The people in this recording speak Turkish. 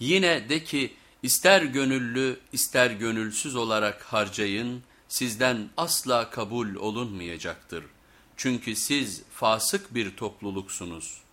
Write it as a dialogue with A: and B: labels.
A: Yine de ki ister gönüllü ister gönülsüz olarak harcayın sizden asla kabul olunmayacaktır. Çünkü siz fasık bir topluluksunuz.''